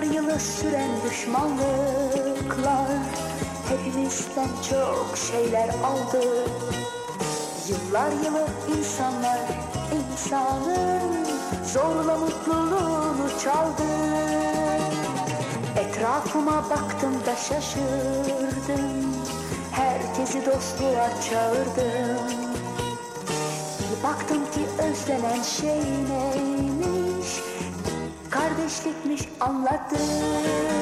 Yıllar yılı süren düşmanlıklar. Hepimizden çok şeyler aldı. Yıllar yılı insanlar insanın Zorla mutluluğunu çaldı. Etrafıma baktım da şaşırdım. Herkesi dostluğa çağırdım. Bir baktım ki özlenen şey neymiş Kardeşlikmiş anladım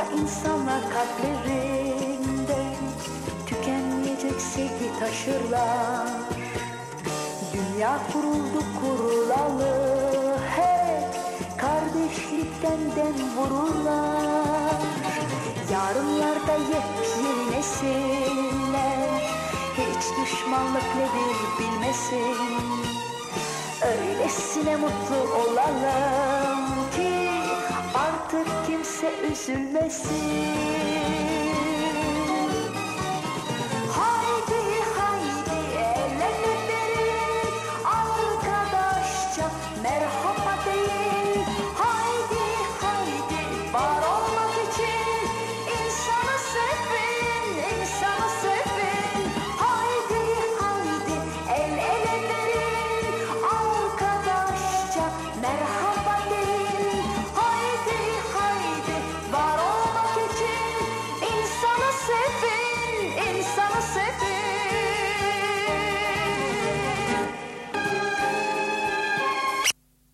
Aslında insanlar kalplerinde tükenmeyecek sevgi taşırlar. Dünya kuruldu kurulalı hep kardeşlikten dem vururlar. Yarınlarda yepyeni nesiller hiç düşmanlık nedir bilmesin. Öylesine mutlu olalım artık kimse üzülmesin.